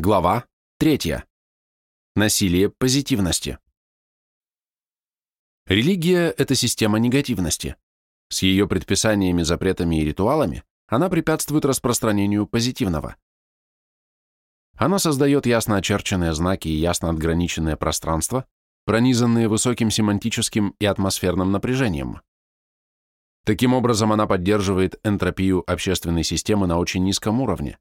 Глава 3. Насилие позитивности. Религия – это система негативности. С ее предписаниями, запретами и ритуалами она препятствует распространению позитивного. Она создает ясно очерченные знаки и ясно отграниченное пространство, пронизанные высоким семантическим и атмосферным напряжением. Таким образом, она поддерживает энтропию общественной системы на очень низком уровне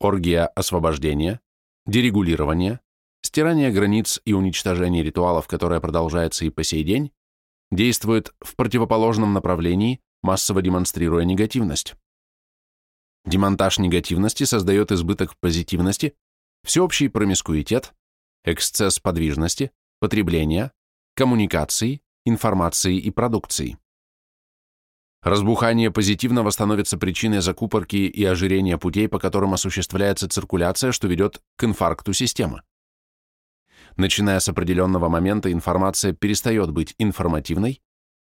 оргия освобождения, дерегулирования, стирание границ и уничтожение ритуалов, которое продолжается и по сей день, действует в противоположном направлении, массово демонстрируя негативность. Демонтаж негативности создает избыток позитивности, всеобщий промискуитет, эксцесс подвижности, потребления, коммуникации, информации и продукции. Разбухание позитивного становится причиной закупорки и ожирения путей, по которым осуществляется циркуляция, что ведет к инфаркту системы. Начиная с определенного момента информация перестает быть информативной,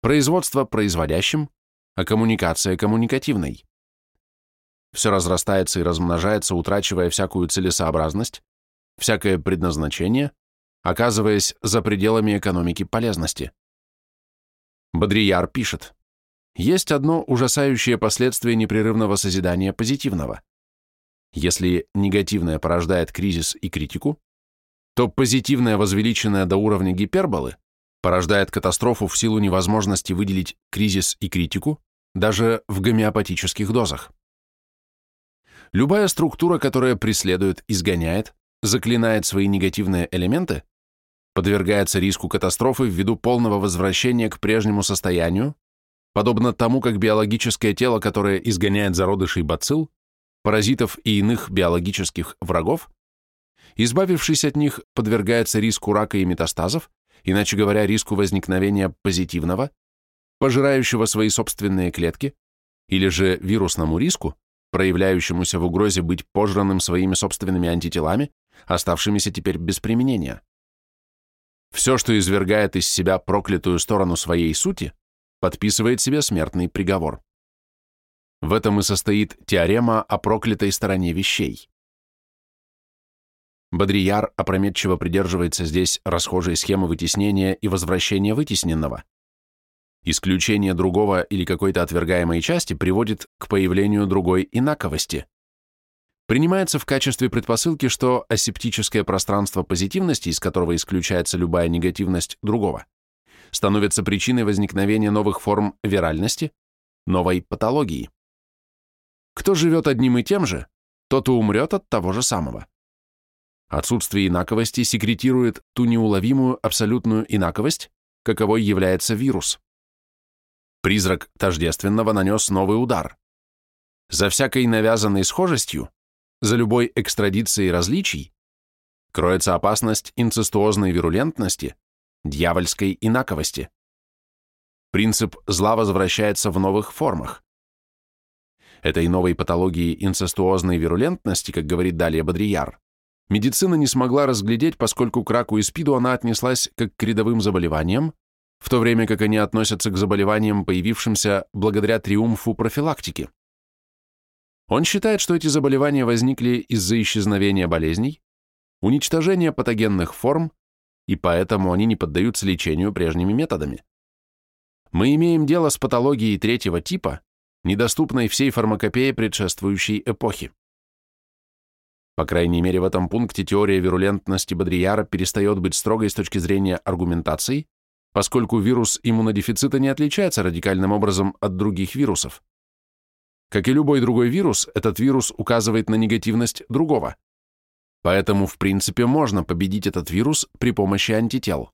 производство – производящим, а коммуникация – коммуникативной. Все разрастается и размножается, утрачивая всякую целесообразность, всякое предназначение, оказываясь за пределами экономики полезности. Бодрияр пишет – есть одно ужасающее последствие непрерывного созидания позитивного. Если негативное порождает кризис и критику, то позитивное, возвеличенное до уровня гиперболы, порождает катастрофу в силу невозможности выделить кризис и критику даже в гомеопатических дозах. Любая структура, которая преследует, изгоняет, заклинает свои негативные элементы, подвергается риску катастрофы ввиду полного возвращения к прежнему состоянию, подобно тому, как биологическое тело, которое изгоняет зародышей бацилл, паразитов и иных биологических врагов, избавившись от них, подвергается риску рака и метастазов, иначе говоря, риску возникновения позитивного, пожирающего свои собственные клетки, или же вирусному риску, проявляющемуся в угрозе быть пожранным своими собственными антителами, оставшимися теперь без применения. Все, что извергает из себя проклятую сторону своей сути, подписывает себе смертный приговор. В этом и состоит теорема о проклятой стороне вещей. Бодрияр опрометчиво придерживается здесь расхожей схемы вытеснения и возвращения вытесненного. Исключение другого или какой-то отвергаемой части приводит к появлению другой инаковости. Принимается в качестве предпосылки, что асептическое пространство позитивности, из которого исключается любая негативность другого, становится причиной возникновения новых форм виральности, новой патологии. Кто живет одним и тем же, тот и умрет от того же самого. Отсутствие инаковости секретирует ту неуловимую абсолютную инаковость, каковой является вирус. Призрак тождественного нанес новый удар. За всякой навязанной схожестью, за любой экстрадицией различий, кроется опасность инцестуозной вирулентности, дьявольской инаковости. Принцип зла возвращается в новых формах. Этой новой патологии инцестуозной вирулентности, как говорит далее Бодрияр, медицина не смогла разглядеть, поскольку к раку и спиду она отнеслась как к рядовым заболеваниям, в то время как они относятся к заболеваниям, появившимся благодаря триумфу профилактики. Он считает, что эти заболевания возникли из-за исчезновения болезней, уничтожения патогенных форм и поэтому они не поддаются лечению прежними методами. Мы имеем дело с патологией третьего типа, недоступной всей фармакопее предшествующей эпохи. По крайней мере, в этом пункте теория вирулентности Бодрияра перестает быть строгой с точки зрения аргументации, поскольку вирус иммунодефицита не отличается радикальным образом от других вирусов. Как и любой другой вирус, этот вирус указывает на негативность другого. Поэтому, в принципе, можно победить этот вирус при помощи антител.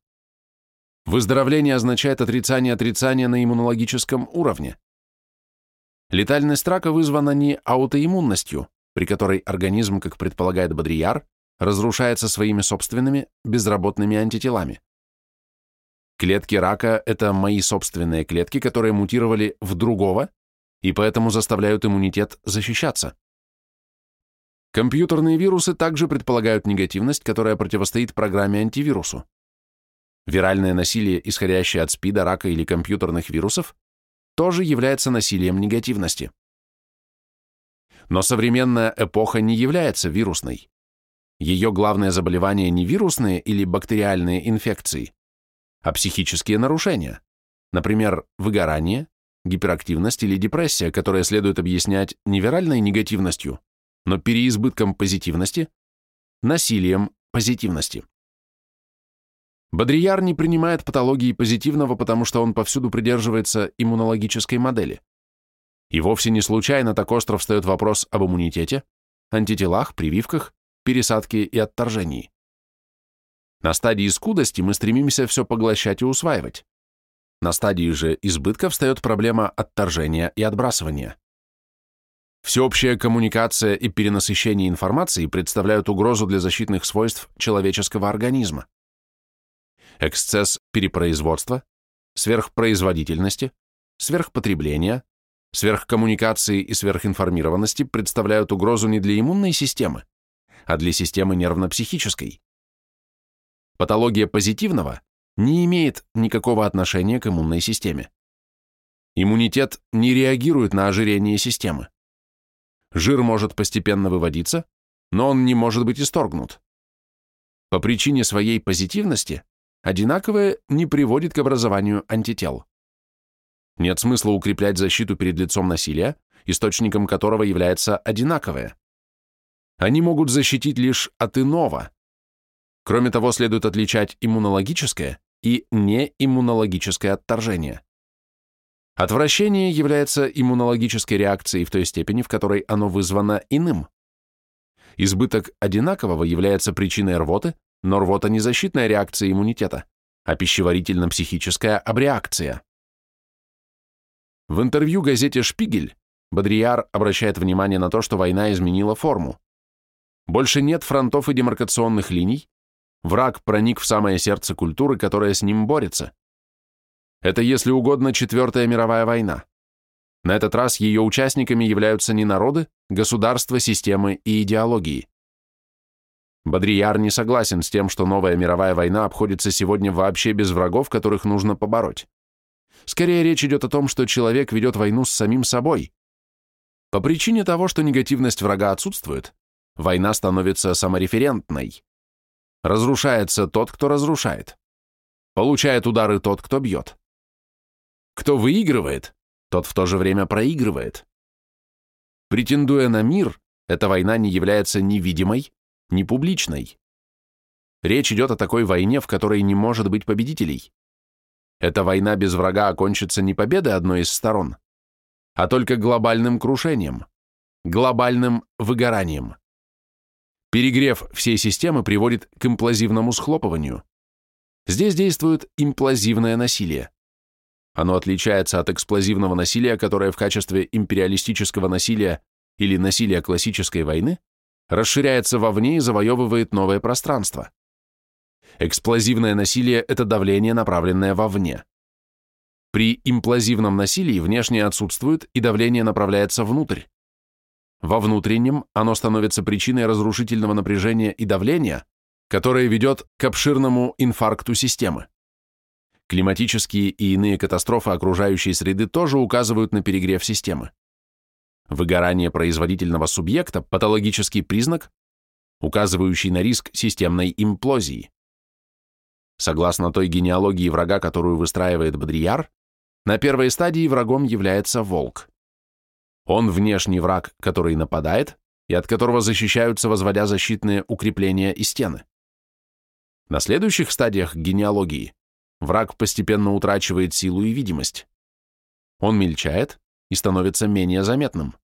Выздоровление означает отрицание отрицания на иммунологическом уровне. Летальность рака вызвана не аутоиммунностью, при которой организм, как предполагает Бодрияр, разрушается своими собственными безработными антителами. Клетки рака – это мои собственные клетки, которые мутировали в другого и поэтому заставляют иммунитет защищаться. Компьютерные вирусы также предполагают негативность, которая противостоит программе антивирусу. Виральное насилие, исходящее от СПИДа, рака или компьютерных вирусов, тоже является насилием негативности. Но современная эпоха не является вирусной, ее главное заболевание не вирусные или бактериальные инфекции, а психические нарушения, например, выгорание, гиперактивность или депрессия, которые следует объяснять не виральной негативностью, но переизбытком позитивности, насилием позитивности. Бодрияр не принимает патологии позитивного, потому что он повсюду придерживается иммунологической модели. И вовсе не случайно так остро встает вопрос об иммунитете, антителах, прививках, пересадке и отторжении. На стадии скудости мы стремимся все поглощать и усваивать. На стадии же избытка встает проблема отторжения и отбрасывания. Всеобщая коммуникация и перенасыщение информации представляют угрозу для защитных свойств человеческого организма. Эксцесс перепроизводства, сверхпроизводительности, сверхпотребления, сверхкоммуникации и сверхинформированности представляют угрозу не для иммунной системы, а для системы нервно-психической. Патология позитивного не имеет никакого отношения к иммунной системе. Иммунитет не реагирует на ожирение системы. Жир может постепенно выводиться, но он не может быть исторгнут. По причине своей позитивности одинаковое не приводит к образованию антител. Нет смысла укреплять защиту перед лицом насилия, источником которого является одинаковое. Они могут защитить лишь от иного. Кроме того, следует отличать иммунологическое и неиммунологическое отторжение. Отвращение является иммунологической реакцией в той степени, в которой оно вызвано иным. Избыток одинакового является причиной рвоты, но рвота не защитная реакция иммунитета, а пищеварительно-психическая абреакция. В интервью газете «Шпигель» Бодрияр обращает внимание на то, что война изменила форму. Больше нет фронтов и демаркационных линий, враг проник в самое сердце культуры, которая с ним борется. Это, если угодно, Четвертая мировая война. На этот раз ее участниками являются не народы, государства, системы и идеологии. Бодрияр не согласен с тем, что новая мировая война обходится сегодня вообще без врагов, которых нужно побороть. Скорее речь идет о том, что человек ведет войну с самим собой. По причине того, что негативность врага отсутствует, война становится самореферентной. Разрушается тот, кто разрушает. Получает удары тот, кто бьет. Кто выигрывает, тот в то же время проигрывает. Претендуя на мир, эта война не является ни видимой, ни публичной. Речь идет о такой войне, в которой не может быть победителей. Эта война без врага окончится не победой одной из сторон, а только глобальным крушением, глобальным выгоранием. Перегрев всей системы приводит к имплазивному схлопыванию. Здесь действует имплазивное насилие. Оно отличается от эксплозивного насилия, которое в качестве империалистического насилия или насилия классической войны расширяется вовне и завоевывает новое пространство. Эксплозивное насилие – это давление, направленное вовне. При имплазивном насилии внешнее отсутствует и давление направляется внутрь. Во внутреннем оно становится причиной разрушительного напряжения и давления, которое ведет к обширному инфаркту системы. Климатические и иные катастрофы окружающей среды тоже указывают на перегрев системы. Выгорание производительного субъекта – патологический признак, указывающий на риск системной имплозии. Согласно той генеалогии врага, которую выстраивает Бодрияр, на первой стадии врагом является волк. Он внешний враг, который нападает и от которого защищаются, возводя защитные укрепления и стены. На следующих стадиях генеалогии враг постепенно утрачивает силу и видимость. Он мельчает и становится менее заметным.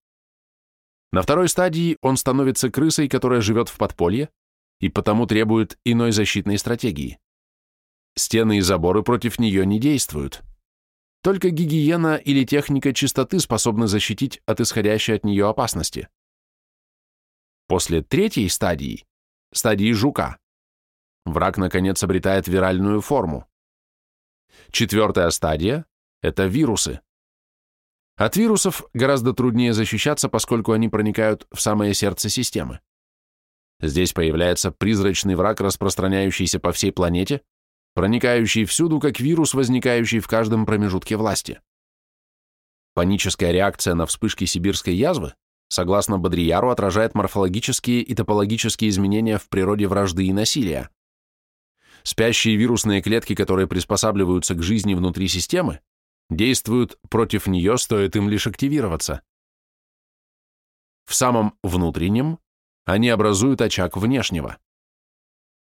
На второй стадии он становится крысой, которая живет в подполье и потому требует иной защитной стратегии. Стены и заборы против нее не действуют. Только гигиена или техника чистоты способны защитить от исходящей от нее опасности. После третьей стадии, стадии жука, враг наконец обретает виральную форму. Четвертая стадия – это вирусы. От вирусов гораздо труднее защищаться, поскольку они проникают в самое сердце системы. Здесь появляется призрачный враг, распространяющийся по всей планете, проникающий всюду, как вирус, возникающий в каждом промежутке власти. Паническая реакция на вспышки сибирской язвы согласно Бодрияру, отражает морфологические и топологические изменения в природе вражды и насилия. Спящие вирусные клетки, которые приспосабливаются к жизни внутри системы, действуют против нее, стоит им лишь активироваться. В самом внутреннем они образуют очаг внешнего.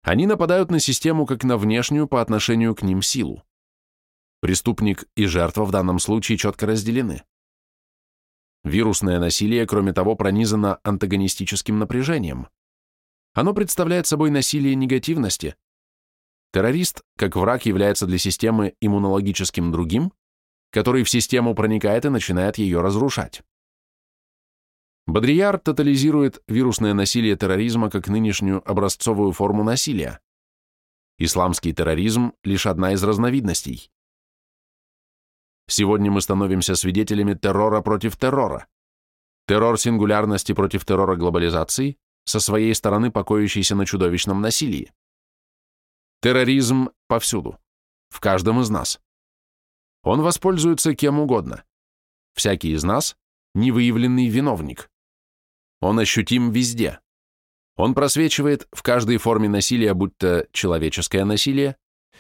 Они нападают на систему как на внешнюю по отношению к ним силу. Преступник и жертва в данном случае четко разделены. Вирусное насилие, кроме того, пронизано антагонистическим напряжением. Оно представляет собой насилие негативности. Террорист, как враг, является для системы иммунологическим другим, который в систему проникает и начинает ее разрушать. Бодрияр тотализирует вирусное насилие терроризма как нынешнюю образцовую форму насилия. Исламский терроризм – лишь одна из разновидностей. Сегодня мы становимся свидетелями террора против террора. Террор сингулярности против террора глобализации, со своей стороны покоящийся на чудовищном насилии. Терроризм повсюду, в каждом из нас. Он воспользуется кем угодно. Всякий из нас – невыявленный виновник. Он ощутим везде. Он просвечивает в каждой форме насилия, будь то человеческое насилие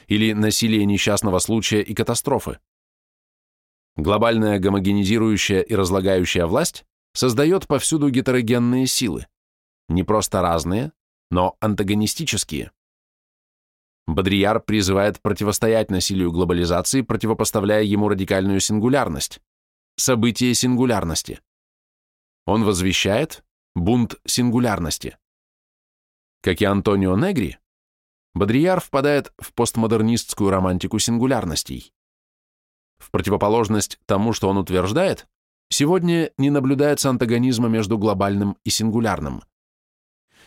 или насилие несчастного случая и катастрофы. Глобальная гомогенизирующая и разлагающая власть создает повсюду гетерогенные силы, не просто разные, но антагонистические. Бодрияр призывает противостоять насилию глобализации, противопоставляя ему радикальную сингулярность, событие сингулярности. Он возвещает бунт сингулярности. Как и Антонио Негри, Бодрияр впадает в постмодернистскую романтику сингулярностей. В противоположность тому, что он утверждает, сегодня не наблюдается антагонизма между глобальным и сингулярным.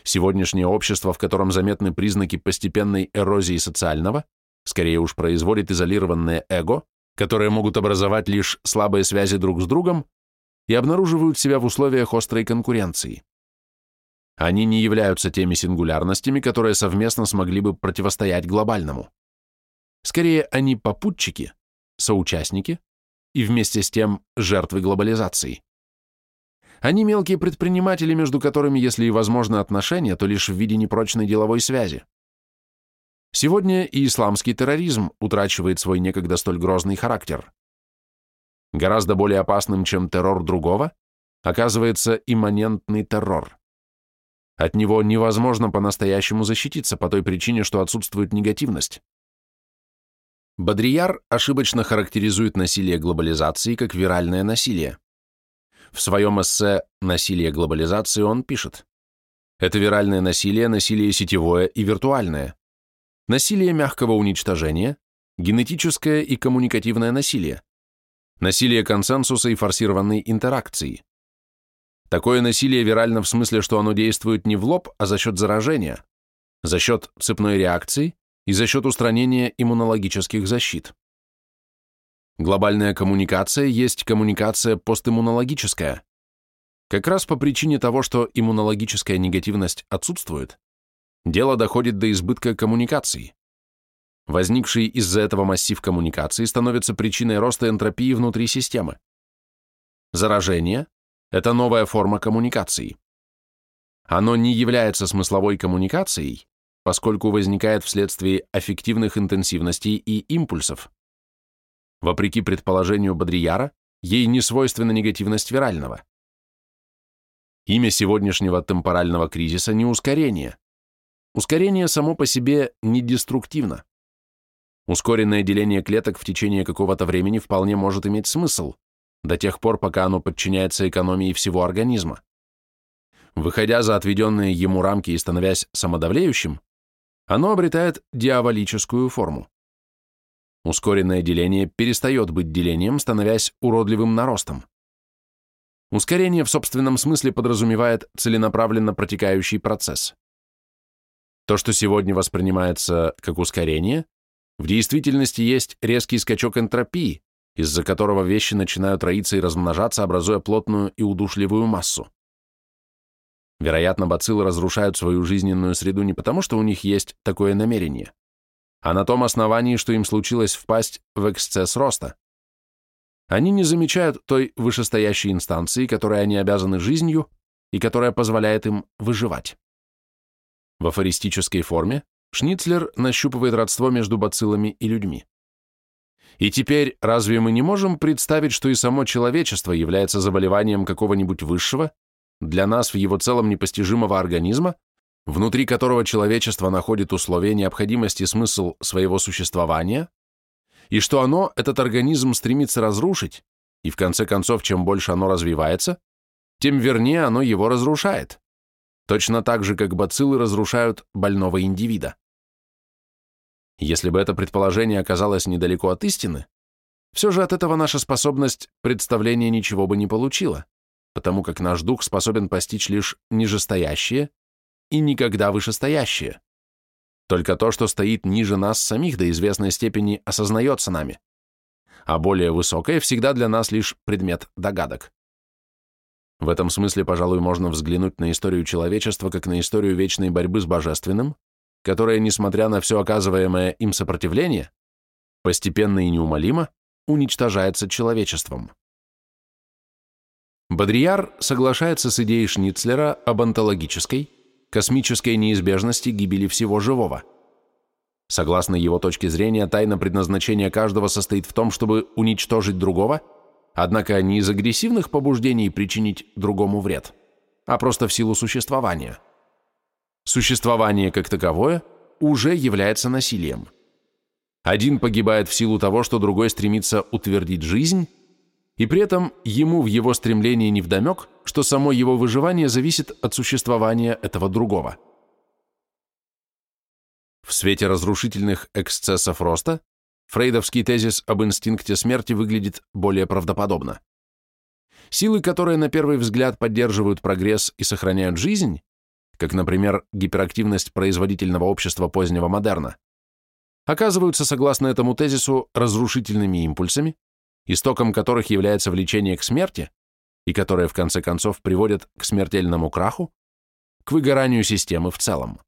Сегодняшнее общество, в котором заметны признаки постепенной эрозии социального, скорее уж производит изолированное эго, которые могут образовать лишь слабые связи друг с другом и обнаруживают себя в условиях острой конкуренции. Они не являются теми сингулярностями, которые совместно смогли бы противостоять глобальному. Скорее, они попутчики, соучастники и вместе с тем жертвы глобализации. Они мелкие предприниматели, между которыми, если и возможно отношения, то лишь в виде непрочной деловой связи. Сегодня и исламский терроризм утрачивает свой некогда столь грозный характер. Гораздо более опасным, чем террор другого, оказывается имманентный террор. От него невозможно по-настоящему защититься по той причине, что отсутствует негативность. Бодрияр ошибочно характеризует насилие глобализации как виральное насилие. В своем эссе «Насилие глобализации» он пишет, «Это виральное насилие, насилие сетевое и виртуальное, насилие мягкого уничтожения, генетическое и коммуникативное насилие, насилие консенсуса и форсированной интеракции. Такое насилие вирально в смысле, что оно действует не в лоб, а за счет заражения, за счет цепной реакции и за счет устранения иммунологических защит. Глобальная коммуникация есть коммуникация постиммунологическая. Как раз по причине того, что иммунологическая негативность отсутствует, дело доходит до избытка коммуникаций. Возникший из-за этого массив коммуникации становится причиной роста энтропии внутри системы. Заражение – это новая форма коммуникации. Оно не является смысловой коммуникацией, поскольку возникает вследствие аффективных интенсивностей и импульсов. Вопреки предположению Бодрияра, ей не свойственна негативность вирального. Имя сегодняшнего темпорального кризиса не ускорение. Ускорение само по себе не деструктивно. Ускоренное деление клеток в течение какого-то времени вполне может иметь смысл, до тех пор, пока оно подчиняется экономии всего организма. Выходя за отведенные ему рамки и становясь самодавлеющим, оно обретает диаволическую форму. Ускоренное деление перестает быть делением, становясь уродливым наростом. Ускорение в собственном смысле подразумевает целенаправленно протекающий процесс. То, что сегодня воспринимается как ускорение, в действительности есть резкий скачок энтропии, из-за которого вещи начинают роиться и размножаться, образуя плотную и удушливую массу. Вероятно, бациллы разрушают свою жизненную среду не потому, что у них есть такое намерение, а на том основании, что им случилось впасть в эксцесс роста. они не замечают той вышестоящей инстанции, которой они обязаны жизнью и которая позволяет им выживать. В афористической форме Шницлер нащупывает родство между бациллами и людьми. И теперь разве мы не можем представить, что и само человечество является заболеванием какого-нибудь высшего, для нас в его целом непостижимого организма, внутри которого человечество находит условия необходимости и смысл своего существования, и что оно, этот организм, стремится разрушить, и в конце концов, чем больше оно развивается, тем вернее оно его разрушает, точно так же, как бациллы разрушают больного индивида. Если бы это предположение оказалось недалеко от истины, все же от этого наша способность представления ничего бы не получила, потому как наш дух способен постичь лишь нижестоящее и никогда вышестоящее. Только то, что стоит ниже нас самих до известной степени, осознается нами, а более высокое всегда для нас лишь предмет догадок. В этом смысле, пожалуй, можно взглянуть на историю человечества как на историю вечной борьбы с божественным, которая, несмотря на все оказываемое им сопротивление, постепенно и неумолимо уничтожается человечеством. Бодрияр соглашается с идеей Шницлера об онтологической, космической неизбежности гибели всего живого. Согласно его точке зрения, тайна предназначения каждого состоит в том, чтобы уничтожить другого, однако не из агрессивных побуждений причинить другому вред, а просто в силу существования – Существование как таковое уже является насилием. Один погибает в силу того, что другой стремится утвердить жизнь, и при этом ему в его стремлении невдомек, что само его выживание зависит от существования этого другого. В свете разрушительных эксцессов роста фрейдовский тезис об инстинкте смерти выглядит более правдоподобно. Силы, которые на первый взгляд поддерживают прогресс и сохраняют жизнь, как, например, гиперактивность производительного общества позднего модерна, оказываются, согласно этому тезису, разрушительными импульсами, истоком которых является влечение к смерти, и которые в конце концов приводят к смертельному краху, к выгоранию системы в целом.